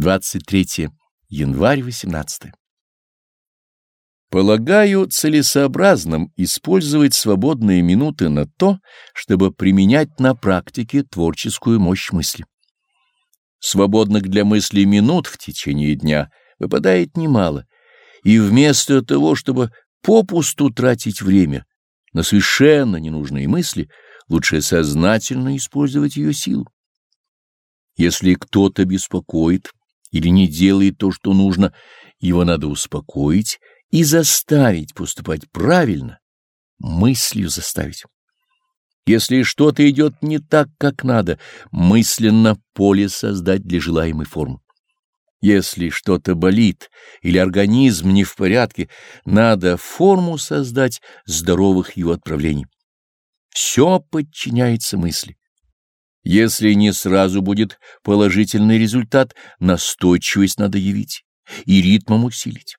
23 январь 18 Полагаю целесообразным использовать свободные минуты на то, чтобы применять на практике творческую мощь мысли. Свободных для мысли минут в течение дня выпадает немало, и вместо того, чтобы попусту тратить время на совершенно ненужные мысли, лучше сознательно использовать ее силу. Если кто-то беспокоит или не делает то, что нужно, его надо успокоить и заставить поступать правильно, мыслью заставить. Если что-то идет не так, как надо, мысленно поле создать для желаемой формы. Если что-то болит или организм не в порядке, надо форму создать здоровых его отправлений. Все подчиняется мысли. Если не сразу будет положительный результат, настойчивость надо явить и ритмом усилить.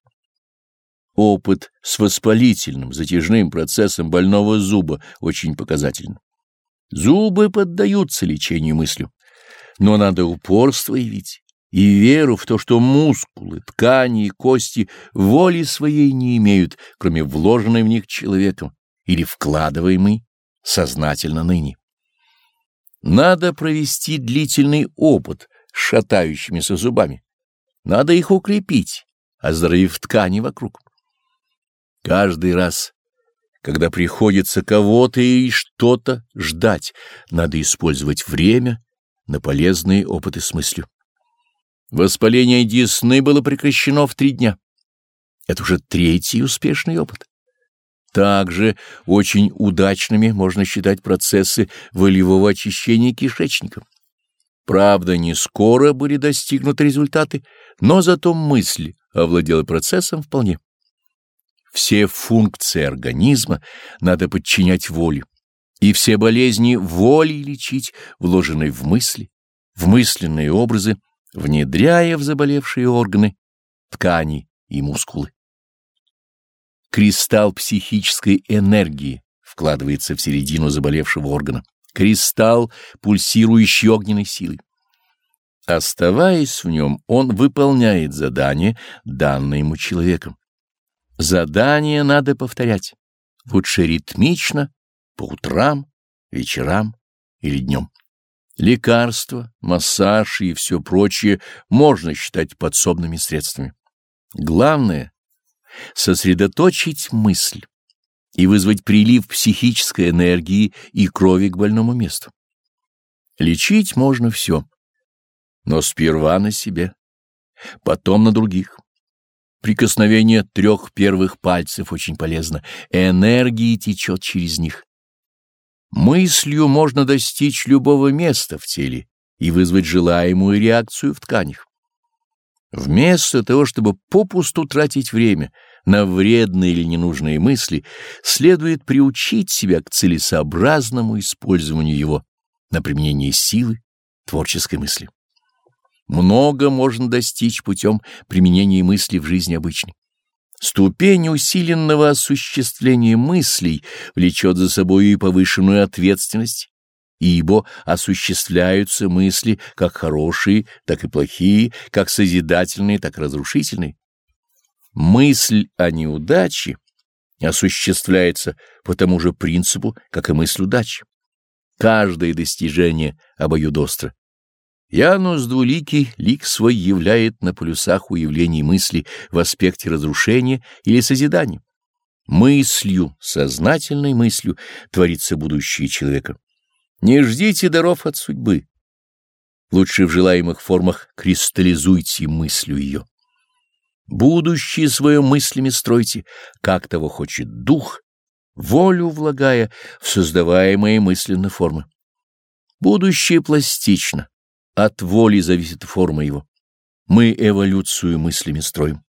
Опыт с воспалительным, затяжным процессом больного зуба очень показателен. Зубы поддаются лечению мыслью, но надо упорство явить и веру в то, что мускулы, ткани и кости воли своей не имеют, кроме вложенной в них человеком или вкладываемой сознательно ныне. Надо провести длительный опыт с шатающимися зубами. Надо их укрепить, оздоровив ткани вокруг. Каждый раз, когда приходится кого-то и что-то ждать, надо использовать время на полезные опыты с мыслью. Воспаление десны было прекращено в три дня. Это уже третий успешный опыт. Также очень удачными можно считать процессы волевого очищения кишечника. Правда, не скоро были достигнуты результаты, но зато мысль овладела процессом вполне. Все функции организма надо подчинять воле, и все болезни волей лечить, вложенной в мысли, в мысленные образы, внедряя в заболевшие органы, ткани и мускулы. Кристалл психической энергии вкладывается в середину заболевшего органа. Кристалл, пульсирующий огненной силой. Оставаясь в нем, он выполняет задание, данное ему человеком. Задание надо повторять, лучше ритмично, по утрам, вечерам или днем. Лекарства, массаж и все прочее можно считать подсобными средствами. Главное — сосредоточить мысль и вызвать прилив психической энергии и крови к больному месту. Лечить можно все, но сперва на себе, потом на других. Прикосновение трех первых пальцев очень полезно. Энергия течет через них. Мыслью можно достичь любого места в теле и вызвать желаемую реакцию в тканях. Вместо того, чтобы попусту тратить время на вредные или ненужные мысли, следует приучить себя к целесообразному использованию его на применение силы творческой мысли. Много можно достичь путем применения мысли в жизни обычной. Ступень усиленного осуществления мыслей влечет за собой и повышенную ответственность, ибо осуществляются мысли как хорошие, так и плохие, как созидательные, так и разрушительные. Мысль о неудаче осуществляется по тому же принципу, как и мысль удачи. Каждое достижение обоюдостро. Янус двуликий лик свой являет на полюсах уявлений мысли в аспекте разрушения или созидания. Мыслью, сознательной мыслью творится будущее человека. Не ждите даров от судьбы. Лучше в желаемых формах кристаллизуйте мыслью ее. Будущее свое мыслями стройте, как того хочет дух, волю влагая в создаваемые мысленно формы. Будущее пластично от воли зависит форма его. Мы эволюцию мыслями строим.